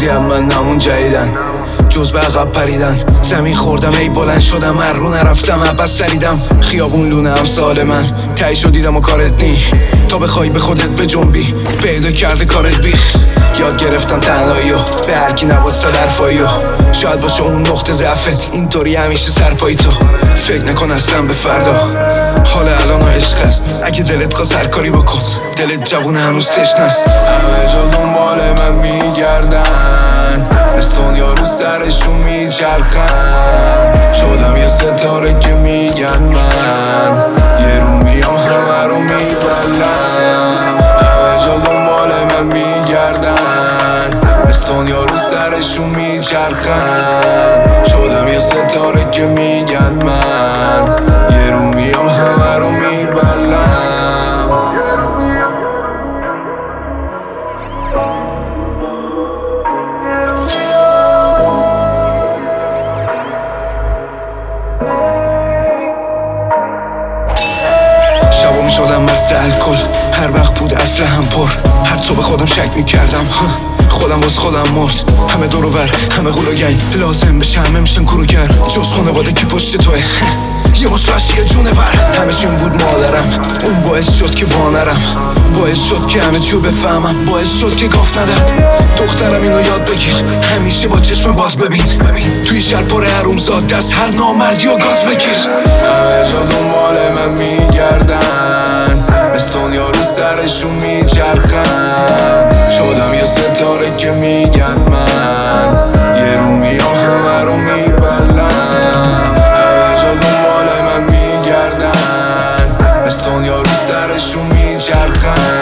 game man i'm jaded جز به عقب پریدن. زمین خوردم ای بلند شدم هر رو نرفتم عبست دریدم. خیابون لونه هم سال من. تایی شدیدم و کارت نی. تا بخوای به خودت به جنبی پیدا کرده کارت بیخ یاد گرفتم تنهایی و به هر کی درفایی و شاید باشه اون نقطه ضعفت اینطوری همیشه سرپایی تو. فکر نکن اصلا به فردا. حال الان عشق است. اگه دلت خواست هر کاری بکن. دلت جوون هنوز تشنست همه جا دنبال من میگردن. دنیا رو سرشون میچرخن. شدم یه ستاره که میگن من. یه رو میام همه رو میبلم همه جا دنبال من میگردن. دنیا رو سرشون میچرخن. شدم یه می شدم مست الکل. هر وقت بود اصل هم پر. هر صبح خودم شک می کردم خودم باز خودم مرد. همه دور و بر همه غول و لازم بشه همه میشن کرو کرد. جز خانواده که پشت توه. یه مشکلش یه جونه ور. همه چیم بود مادرم. اون باعث شد که وانرم. باعث شد که همه چیو بفهمم. باعث شد که گفت ندم. دخترم اینو یاد بگیر. همیشه با چشم باز ببین. ببین. توی شهر پر حرومزاد. دست هر نامردی و گاز بگیر. همه جا دنبال من میگردن. از دنیا رو سرشون میچرخن. شدم یه ستاره که میگن من. یه رومی میام همه رو میبلن. همه جا دنبال من میگردن. از دنیا رو سرشون میچرخن.